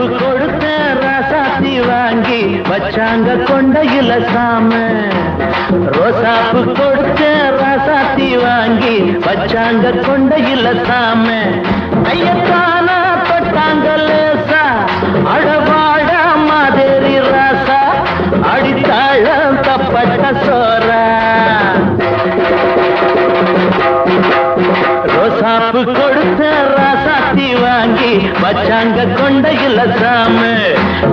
ரோசாப்பு கொடுத்த ராசாத்தி வாங்கி வச்சாங்க கொண்டையில சாம. ரோசாப்பு கொடுத்த ராசாத்தி வாங்கி வச்சாங்க கொண்டையில சாம. ஐயத்தான தொட்டாங்க லேசா அழவாழ மாதிரி ராசா. அடித்தாழ தப்பட்ட சோ வச்சாங்க கொண்டையில சாம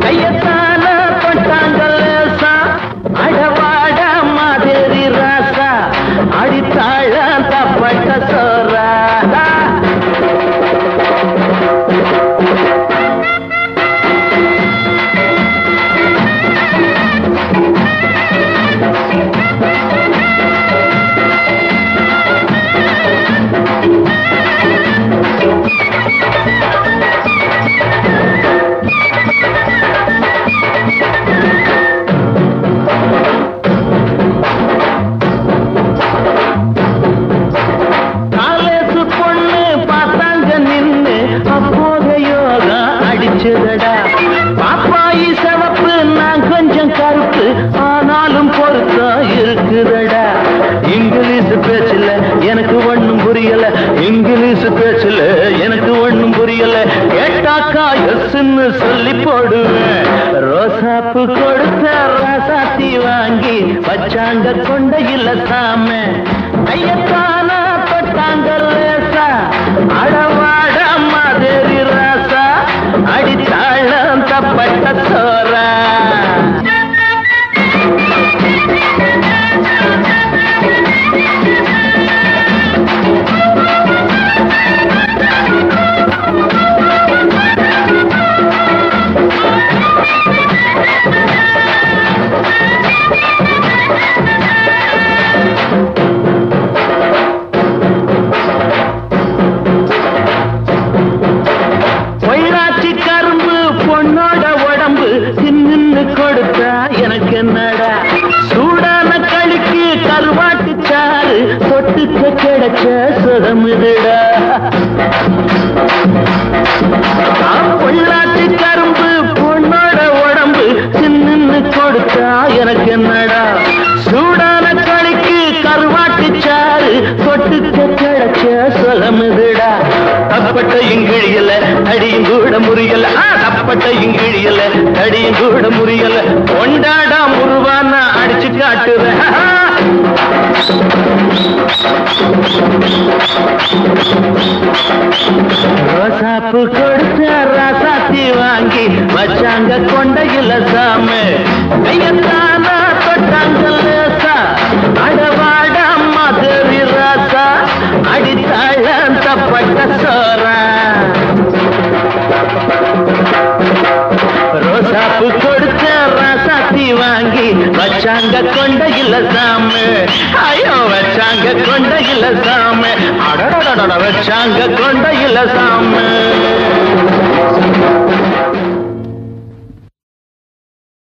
கையத்தான பட்டாங்கல்ல லேசா அடவாட எனக்கு ஒண்ணும் புரியல. இங்கிலீஷ் பேச்சுல எனக்கு ஒண்ணும் புரியல. கேட்டாக்கா எஸ்ன்னு சொல்லி போடுவேன். ரோசாப்பு கொடுத்த ராசாத்தி வாங்கி வச்சாண்ட கொண்ட இல்ல சாம ஐயப்பா எனக்கு என்னடா சூடான கழுக்கு கருவாட்டு சாறு தொட்டுக்க கிடைச்ச சுகமுதுடா பொள்ளாச்சி கரும்பு பொண்ணோட உடம்பு சின்னு கொடுத்தா எனக்கு என்னடா சூடான கழுக்கு கருவாட்டு சாறு தொட்டுக்க கிடைச்ச தப்பட்ட இங்கிழியல தடியும் கூட முறியல தப்பட்ட இங்கிழியல தடியும் கூட முறியல கொண்டாடா முருவான அடிச்சு காட்டுறேன் ரோசாப்பு கொடுத்த ராசாத்தி வாங்கி வச்சாங்க கொண்டையில சாம. கையத்தானா தொட்டாங்கல்ல வச்சாங்க கொண்ட இல்ல சாமி. ஐயோ வச்சாங்க கொண்ட இல்ல சாமி. அடடடட வச்சாங்க கொண்ட இல்ல சாமி.